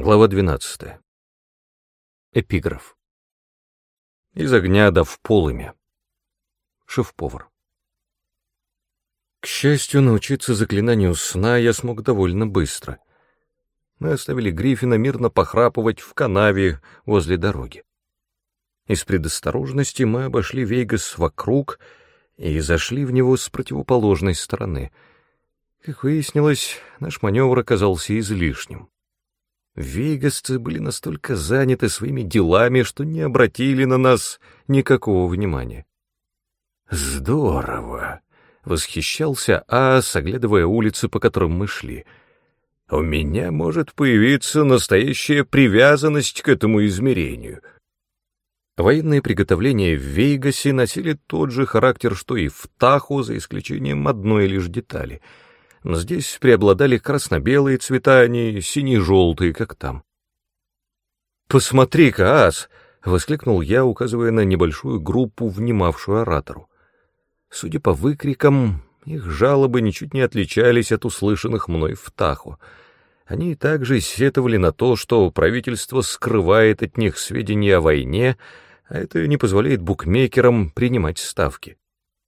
Глава 12. Эпиграф. Из огня да в полымя. Шеф-повар. К счастью, научиться заклинанию сна я смог довольно быстро. Мы оставили Гриффина мирно похрапывать в канаве возле дороги. Из предосторожности мы обошли Вейгас вокруг и зашли в него с противоположной стороны. Как выяснилось, наш маневр оказался излишним. Вейгасцы были настолько заняты своими делами, что не обратили на нас никакого внимания. «Здорово!» — восхищался Ас, оглядывая улицы, по которым мы шли. «У меня может появиться настоящая привязанность к этому измерению». Военные приготовления в Вейгасе носили тот же характер, что и в Таху, за исключением одной лишь детали — здесь преобладали красно-белые цвета, а не сине-желтые, как там. «Посмотри-ка, ас!» — воскликнул я, указывая на небольшую группу, внимавшую оратору. Судя по выкрикам, их жалобы ничуть не отличались от услышанных мной в Тахо. Они также сетовали на то, что правительство скрывает от них сведения о войне, а это не позволяет букмекерам принимать ставки.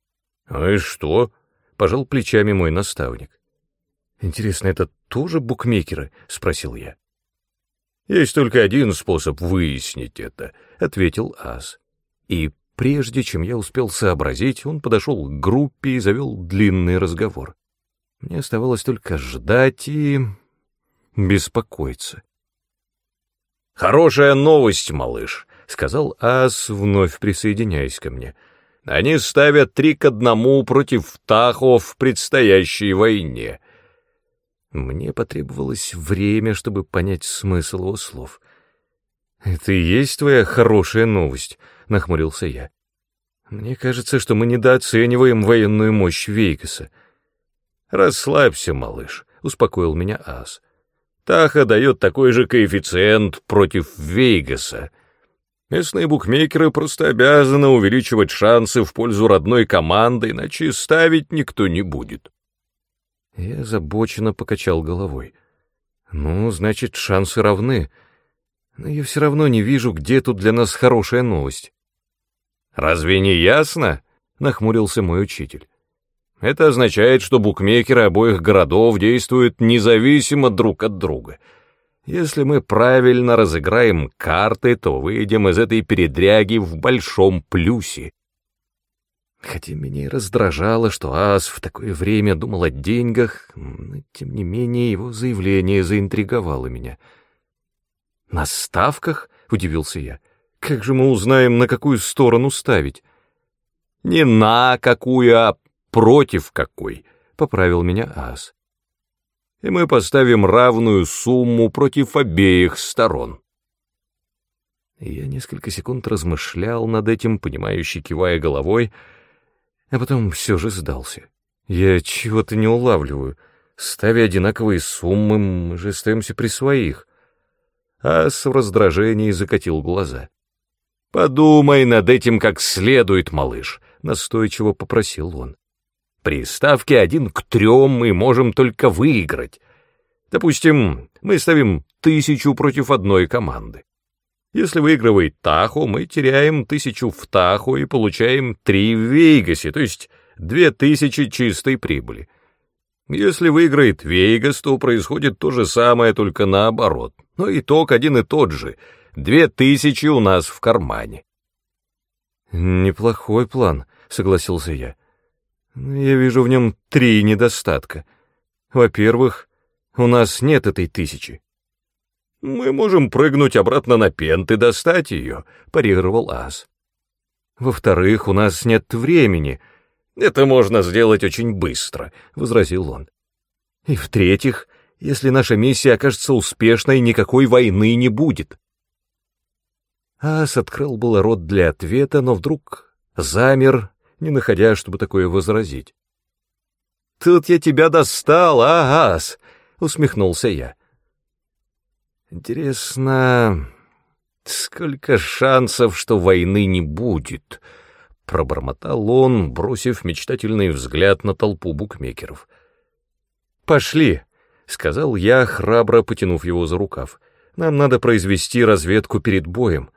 — А и что? — пожал плечами мой наставник. «Интересно, это тоже букмекеры?» — спросил я. «Есть только один способ выяснить это», — ответил Ас. И прежде чем я успел сообразить, он подошел к группе и завел длинный разговор. Мне оставалось только ждать и беспокоиться. «Хорошая новость, малыш», — сказал Ас, вновь присоединяясь ко мне. «Они ставят три к одному против Тахо в предстоящей войне». Мне потребовалось время, чтобы понять смысл его слов. «Это и есть твоя хорошая новость», — нахмурился я. «Мне кажется, что мы недооцениваем военную мощь Вейгаса». «Расслабься, малыш», — успокоил меня Ас. «Таха дает такой же коэффициент против Вейгаса. Местные букмекеры просто обязаны увеличивать шансы в пользу родной команды, иначе ставить никто не будет». Я озабоченно покачал головой. Ну, значит, шансы равны. Но я все равно не вижу, где тут для нас хорошая новость. Разве не ясно? Нахмурился мой учитель. Это означает, что букмекеры обоих городов действуют независимо друг от друга. Если мы правильно разыграем карты, то выйдем из этой передряги в большом плюсе. Хотя меня и раздражало, что Ас в такое время думал о деньгах, тем не менее его заявление заинтриговало меня. «На ставках?» — удивился я. «Как же мы узнаем, на какую сторону ставить?» «Не на какую, а против какой», — поправил меня Ас. «И мы поставим равную сумму против обеих сторон». Я несколько секунд размышлял над этим, понимающе кивая головой, — а потом все же сдался. Я чего-то не улавливаю. Ставя одинаковые суммы, мы же остаемся при своих. Ас в раздражении закатил глаза. «Подумай над этим как следует, малыш», — настойчиво попросил он. «При ставке один к трем мы можем только выиграть. Допустим, мы ставим тысячу против одной команды. Если выигрывает Тахо, мы теряем тысячу в Тахо и получаем три в Вейгасе, то есть две тысячи чистой прибыли. Если выиграет Вейгас, то происходит то же самое, только наоборот. Но итог один и тот же. Две тысячи у нас в кармане. «Неплохой план», — согласился я. «Я вижу в нем три недостатка. Во-первых, у нас нет этой тысячи. «Мы можем прыгнуть обратно на пент и достать ее», — парировал Ас. «Во-вторых, у нас нет времени». «Это можно сделать очень быстро», — возразил он. «И в-третьих, если наша миссия окажется успешной, никакой войны не будет». Ас открыл был рот для ответа, но вдруг замер, не находя, чтобы такое возразить. «Тут я тебя достал, а, Ас!» — усмехнулся я. Интересно, сколько шансов, что войны не будет? Пробормотал он, бросив мечтательный взгляд на толпу букмекеров. Пошли, сказал я, храбро потянув его за рукав. Нам надо произвести разведку перед боем.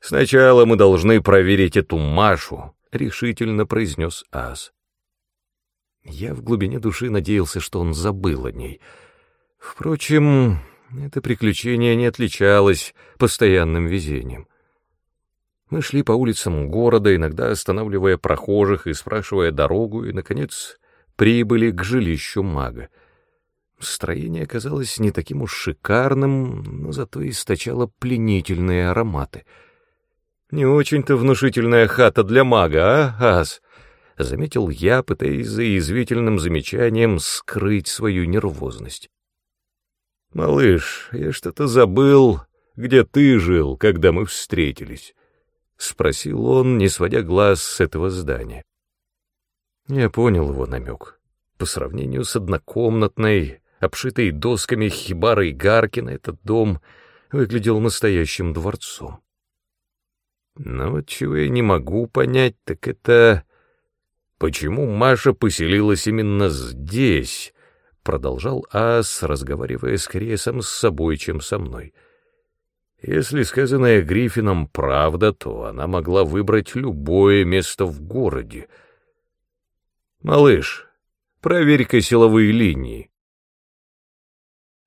Сначала мы должны проверить эту Машу, — решительно произнес Ас. Я в глубине души надеялся, что он забыл о ней. Впрочем, это приключение не отличалось постоянным везением. Мы шли по улицам города, иногда останавливая прохожих и спрашивая дорогу, и, наконец, прибыли к жилищу мага. Строение оказалось не таким уж шикарным, но зато источало пленительные ароматы. «Не очень-то внушительная хата для мага, а, Ас?» — заметил я, пытаясь за язвительным замечанием скрыть свою нервозность. «Малыш, я что-то забыл, где ты жил, когда мы встретились?» — спросил он, не сводя глаз с этого здания. Я понял его намек. По сравнению с однокомнатной, обшитой досками хибарой Гаркина, этот дом выглядел настоящим дворцом. Но вот чего я не могу понять, так это... Почему Маша поселилась именно здесь? Продолжал Ас, разговаривая скорее сам с собой, чем со мной. Если сказанное Гриффином правда, то она могла выбрать любое место в городе. «Малыш, проверь-ка силовые линии».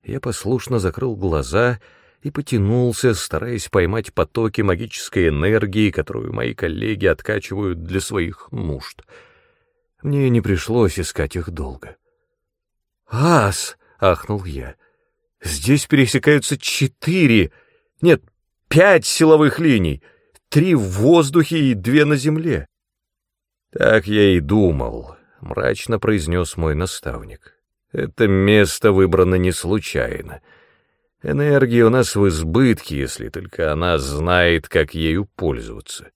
Я послушно закрыл глаза и потянулся, стараясь поймать потоки магической энергии, которую мои коллеги откачивают для своих нужд. Мне не пришлось искать их долго. «Ас!» — ахнул я. «Здесь пересекаются четыре, нет, пять силовых линий, три в воздухе и две на земле». «Так я и думал», — мрачно произнес мой наставник. Это место выбрано не случайно. Энергия у нас в избытке, если только она знает, как ею пользоваться.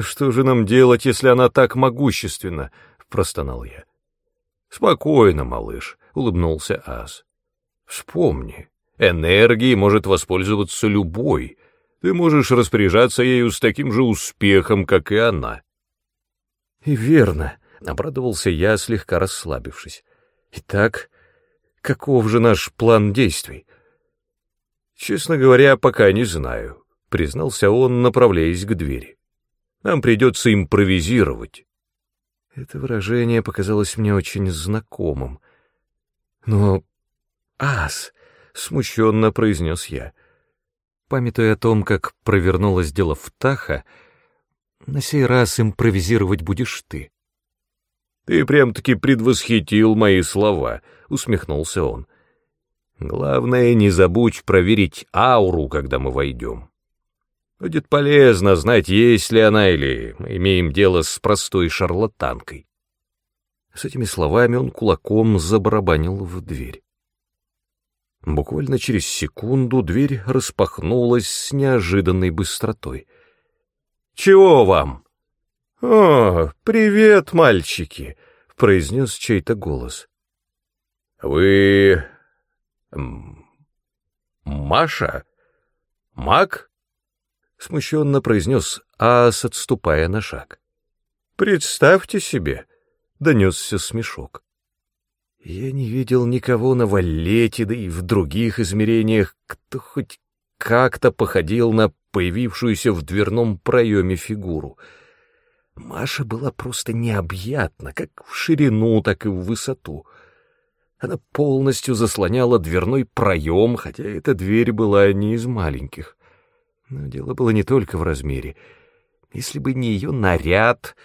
«Что же нам делать, если она так могущественна?» — простонал я. «Спокойно, малыш», — улыбнулся Ас. «Вспомни, энергией может воспользоваться любой. Ты можешь распоряжаться ею с таким же успехом, как и она». «И верно», — обрадовался я, слегка расслабившись. Итак, каков же наш план действий? Честно говоря, пока не знаю, признался он, направляясь к двери. Нам придется импровизировать. Это выражение показалось мне очень знакомым. Но... Ас! Смущенно произнес я. Памятуя о том, как провернулось дело в Таха, на сей раз импровизировать будешь ты. «Ты прям-таки предвосхитил мои слова», — усмехнулся он. «Главное, не забудь проверить ауру, когда мы войдем. Будет полезно знать, есть ли она, или мы имеем дело с простой шарлатанкой». С этими словами он кулаком забарабанил в дверь. Буквально через секунду дверь распахнулась с неожиданной быстротой. «Чего вам?» «О, привет, мальчики!» — произнес чей-то голос. «Вы... Маша? Мак?» — смущенно произнес Ас, отступая на шаг. «Представьте себе!» — донесся смешок. Я не видел никого на Валете, да и в других измерениях, кто хоть как-то походил на появившуюся в дверном проеме фигуру — Маша была просто необъятна, как в ширину, так и в высоту. Она полностью заслоняла дверной проем, хотя эта дверь была не из маленьких. Но дело было не только в размере. Если бы не ее наряд,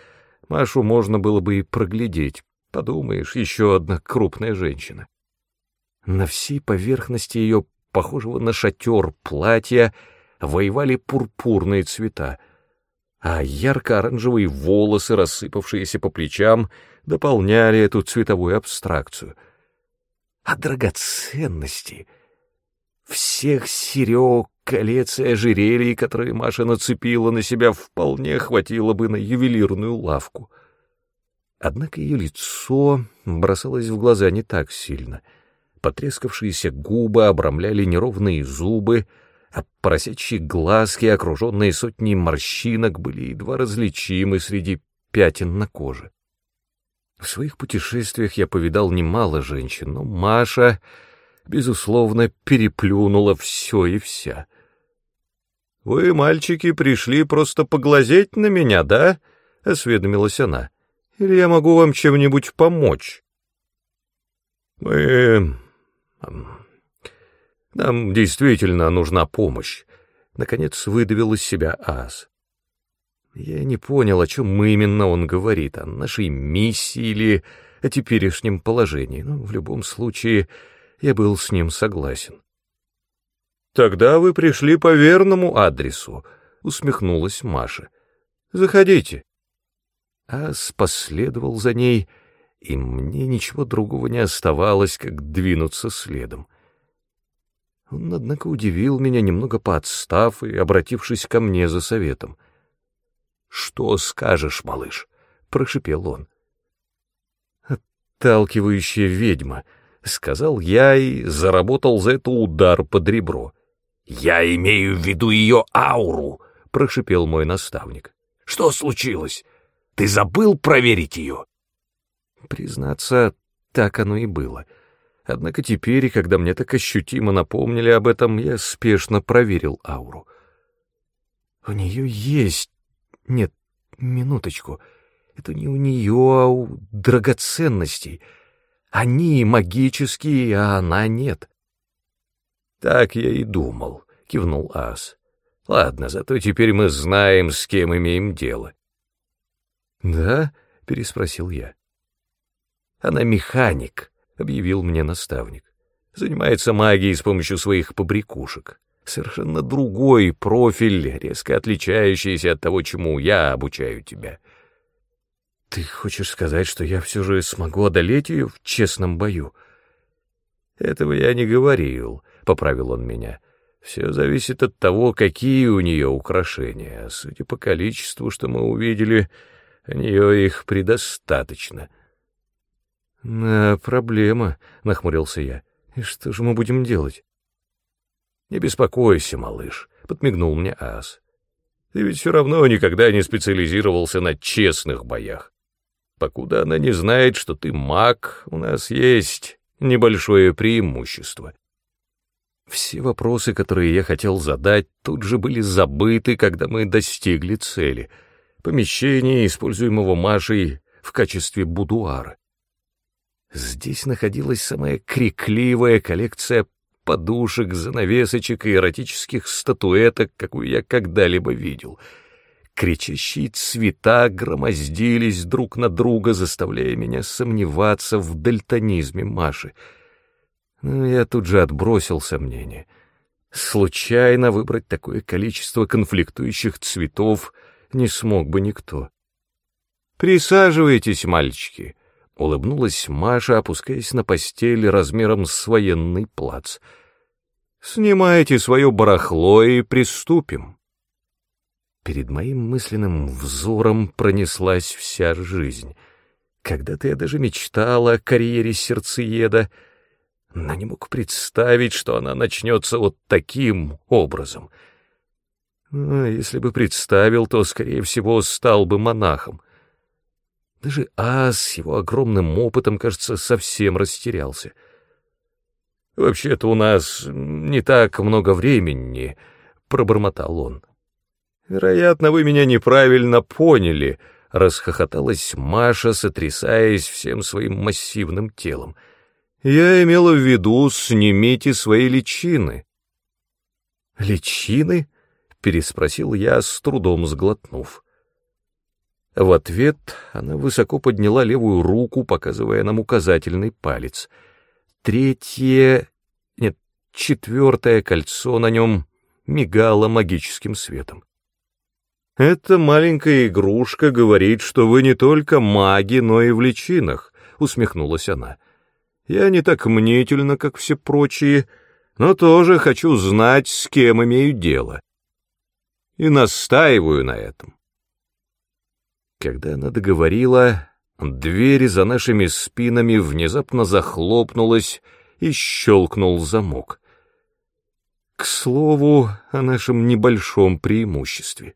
Машу можно было бы и проглядеть. Подумаешь, еще одна крупная женщина. На всей поверхности ее, похожего на шатер платья, воевали пурпурные цвета — а ярко-оранжевые волосы, рассыпавшиеся по плечам, дополняли эту цветовую абстракцию. А драгоценности, всех серег, колец и ожерелий, которые Маша нацепила на себя, вполне хватило бы на ювелирную лавку. Однако ее лицо бросалось в глаза не так сильно. Потрескавшиеся губы обрамляли неровные зубы, а поросячьи глазки, окруженные сотней морщинок, были едва различимы среди пятен на коже. В своих путешествиях я повидал немало женщин, но Маша безусловно, переплюнула все и вся. «Вы, мальчики, пришли просто поглазеть на меня, да?» — осведомилась она. «Или я могу вам чем-нибудь помочь?» «Мы... нам действительно нужна помощь», — наконец выдавил из себя Ас. Я не понял, о чем именно он говорит, о нашей миссии или о теперешнем положении, но в любом случае я был с ним согласен. «Тогда вы пришли по верному адресу», — усмехнулась Маша. «Заходите». Ас последовал за ней, и мне ничего другого не оставалось, как двинуться следом. Он, однако, удивил меня, немного поотстав и обратившись ко мне за советом. «Что скажешь, малыш?» — прошипел он. «Отталкивающая ведьма», — сказал я и заработал за это удар под ребро. «Я имею в виду ее ауру», — прошипел мой наставник. «Что случилось? Ты забыл проверить ее?» Признаться, так оно и было. Однако теперь, когда мне так ощутимо напомнили об этом, я спешно проверил ауру. У нее есть... Нет, минуточку. Это не у нее, а у драгоценностей. Они магические, а она нет. «Так я и думал», — кивнул Ас. «Ладно, зато теперь мы знаем, с кем имеем дело». «Да?» — переспросил я. «Она механик», — объявил мне наставник. «Занимается магией с помощью своих побрякушек. Совершенно другой профиль, резко отличающийся от того, чему я обучаю тебя». «Ты хочешь сказать, что я все же смогу одолеть ее в честном бою?» «Этого я не говорил», — поправил он меня. «Все зависит от того, какие у нее украшения. А судя по количеству, что мы увидели, у нее их предостаточно». «На проблема», — нахмурился я. «И что же мы будем делать?» «Не беспокойся, малыш», — подмигнул мне Ас. «Ты ведь все равно никогда не специализировался на честных боях. Покуда она не знает, что ты маг, у нас есть небольшое преимущество. Все вопросы, которые я хотел задать, тут же были забыты, когда мы достигли цели — помещения, используемого Машей в качестве будуара. Здесь находилась самая крикливая коллекция подушек, занавесочек и эротических статуэток, какую я когда-либо видел — Кричащие цвета громоздились друг на друга, заставляя меня сомневаться в дальтонизме Маши. Но я тут же отбросил сомнения. Случайно выбрать такое количество конфликтующих цветов не смог бы никто. «Присаживайтесь, мальчики», — улыбнулась Маша, опускаясь на постель размером с военный плац. «Снимайте свое барахло и приступим». Перед моим мысленным взором пронеслась вся жизнь. Когда-то я даже мечтала о карьере сердцееда, но не мог представить, что она начнется вот таким образом. А если бы представил, то, скорее всего, стал бы монахом. Даже Ас с его огромным опытом, кажется, совсем растерялся. «Вообще-то у нас не так много времени», — пробормотал он. «Вероятно, вы меня неправильно поняли», — расхохоталась Маша, сотрясаясь всем своим массивным телом. «Я имела в виду, снимите свои личины». «Личины?» — переспросил я, с трудом сглотнув. В ответ она высоко подняла левую руку, показывая нам указательный палец. Третье... нет, четвертое кольцо на нем мигало магическим светом. «Эта маленькая игрушка говорит, что вы не только маги, но и в личинах», — усмехнулась она. «Я не так мнительна, как все прочие, но тоже хочу знать, с кем имею дело. И настаиваю на этом». Когда она договорила, дверь за нашими спинами внезапно захлопнулась и щелкнул замок. К слову, о нашем небольшом преимуществе.